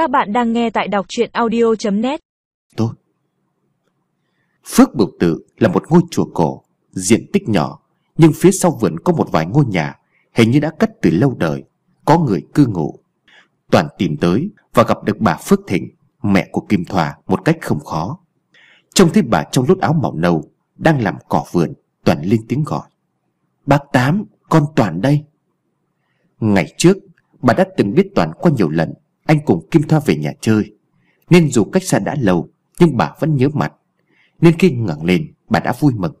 Các bạn đang nghe tại đọc chuyện audio.net Tốt. Phước Bửu Tự là một ngôi chùa cổ, Diện tích nhỏ, Nhưng phía sau vườn có một vài ngôi nhà, Hình như đã cất từ lâu đời, Có người cư ngụ. Toàn tìm tới và gặp được bà Phước Thịnh, Mẹ của Kim Thoa một cách không khó. Trông thấy bà trong lốt áo màu nâu, Đang làm cỏ vườn, Toàn lên tiếng gọi. Bác Tám, con Toàn đây. Ngày trước, Bà đã từng biết Toàn qua nhiều lần anh cùng Kim Thoa về nhà chơi. Nên dù cách xa đã lâu, Nhưng bà vẫn nhớ mặt. Nên khi ngẩng lên, bà đã vui mừng.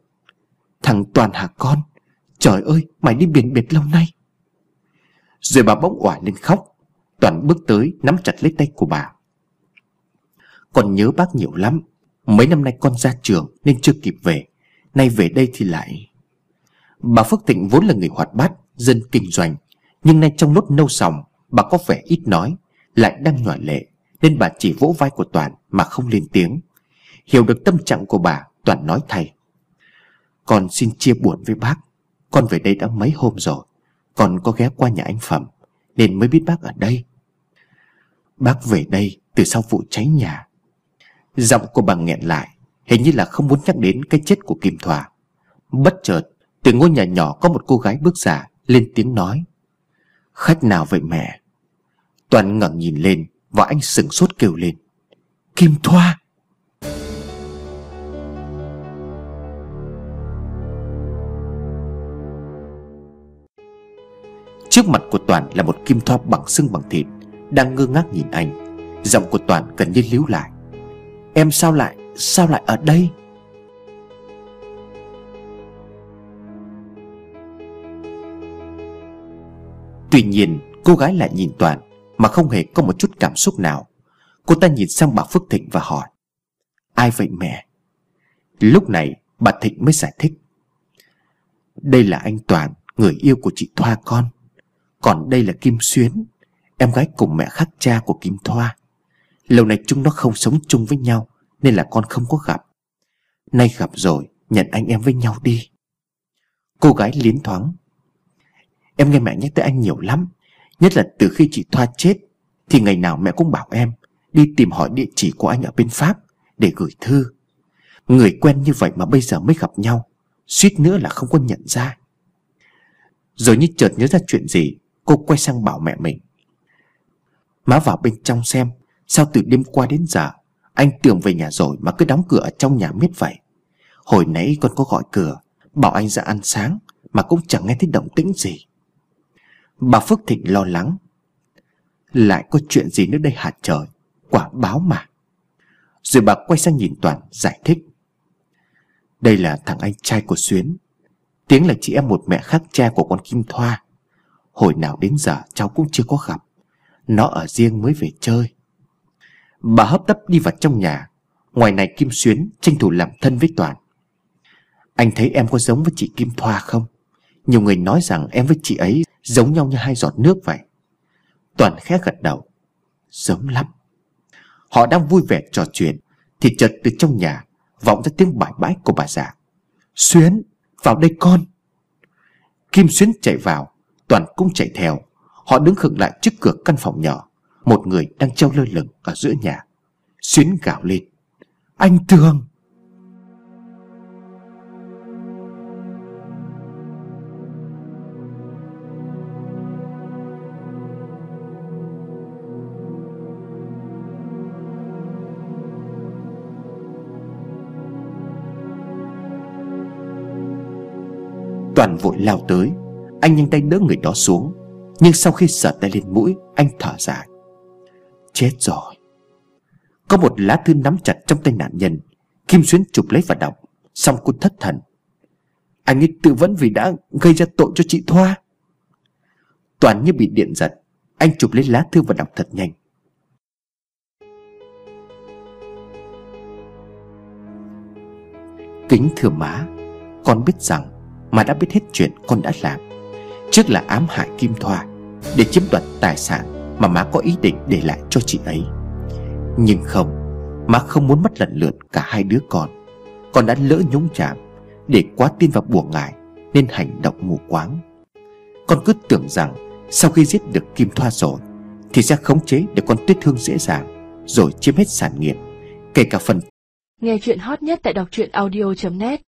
Thằng Toàn hả con? Trời ơi, mày đi biển biệt lâu nay. Rồi bà bỗng òa lên khóc. Toàn bước tới, nắm chặt lấy tay của bà. Con nhớ bác nhiều lắm. Mấy năm nay con ra trường nên chưa kịp về. Nay về đây thì lại Bà Phước Thịnh vốn là người hoạt bát, Dân kinh doanh. Nhưng nay trong lúc nâu sòng, Bà có vẻ ít nói. Lại đang nhỏ lệ, Nên bà chỉ vỗ vai của Toàn mà không lên tiếng. Hiểu được tâm trạng của bà, Toàn nói thay. Con xin chia buồn với bác, Con về đây đã mấy hôm rồi, Con có ghé qua nhà anh Phẩm, Nên mới biết bác ở đây. Bác về đây từ sau vụ cháy nhà. Giọng của bà nghẹn lại, Hình như là không muốn nhắc đến cái chết của Kim Thoa. Bất chợt, Từ ngôi nhà nhỏ có một cô gái bước ra, Lên tiếng nói, Khách nào vậy mẹ? Toàn ngẩng nhìn lên Và anh sừng sốt kêu lên. Kim Thoa! Trước mặt của Toàn là một kim thoa bằng xương bằng thịt, Đang ngơ ngác nhìn anh. Giọng của Toàn gần như líu lại. Em sao lại Sao lại ở đây? Tuy nhiên, cô gái lại nhìn Toàn. Mà không hề có một chút cảm xúc nào. Cô ta nhìn sang bà Phước Thịnh và hỏi, Ai vậy mẹ? Lúc này, bà Thịnh mới giải thích, Đây là anh Toàn, Người yêu của chị Thoa con. Còn đây là Kim Xuyến, Em gái cùng mẹ khác cha của Kim Thoa. Lâu nay chúng nó không sống chung với nhau, Nên là con không có gặp. Nay gặp rồi, Nhận anh em với nhau đi. Cô gái liến thoáng, Em nghe mẹ nhắc tới anh nhiều lắm Nhất là từ khi chị Thoa chết, Thì ngày nào mẹ cũng bảo em Đi tìm hỏi địa chỉ của anh ở bên Pháp Để gửi thư. Người quen như vậy mà bây giờ mới gặp nhau, Suýt nữa là không có nhận ra. Rồi như chợt nhớ ra chuyện gì, Cô quay sang bảo mẹ mình. Má vào bên trong xem, Sao từ đêm qua đến giờ, Anh tưởng về nhà rồi mà cứ đóng cửa ở trong nhà miết vậy. Hồi nãy con có gọi cửa, Bảo anh ra ăn sáng Mà cũng chẳng nghe thấy động tĩnh gì. Bà Phước Thịnh lo lắng. Lại có chuyện gì nữa đây hả trời? Quả báo mà. Rồi bà quay sang nhìn Toàn, giải thích. Đây là thằng anh trai của Xuyến. Tiếng là chị em một mẹ khác cha của con Kim Thoa. Hồi nào đến giờ, cháu cũng chưa có gặp. Nó ở riêng mới về chơi. Bà hấp tấp đi vào trong nhà. Ngoài này Kim Xuyến tranh thủ làm thân với Toàn. Anh thấy em có giống với chị Kim Thoa không? Nhiều người nói rằng em với chị ấy giống nhau như hai giọt nước vậy. Toàn khẽ gật đầu. Giống lắm. Họ đang vui vẻ trò chuyện, Thì chợt từ trong nhà Vọng ra tiếng bãi bãi của bà già. Xuyến, vào đây con. Kim Xuyến chạy vào, Toàn cũng chạy theo. Họ đứng khựng lại trước cửa căn phòng nhỏ. Một người đang treo lơ lửng ở giữa nhà. Xuyến gào lên. Anh Tường! Toàn vội lao tới. Anh nhanh tay đỡ người đó xuống. Nhưng sau khi sờ tay lên mũi, Anh thở dài. Chết rồi. Có một lá thư nắm chặt trong tay nạn nhân. Kim Xuyến chụp lấy và đọc. Xong cô thất thần. Anh ấy tự vẫn vì đã gây ra tội cho chị Thoa. Toàn như bị điện giật, Anh chụp lấy lá thư và đọc thật nhanh. Kính thưa má, Con biết rằng mà đã biết hết chuyện con đã làm. Trước là ám hại Kim Thoa Để chiếm đoạt tài sản Mà má có ý định để lại cho chị ấy. Nhưng không, Má không muốn mất lần lượt cả hai đứa con. Con đã lỡ nhúng chạm Để quá tin vào buồn ngại Nên hành động mù quáng. Con cứ tưởng rằng Sau khi giết được Kim Thoa rồi Thì sẽ khống chế được con tuyết thương dễ dàng Rồi chiếm hết sản nghiệp, Kể cả phần Nghe chuyện hot nhất tại đọc truyện audio.net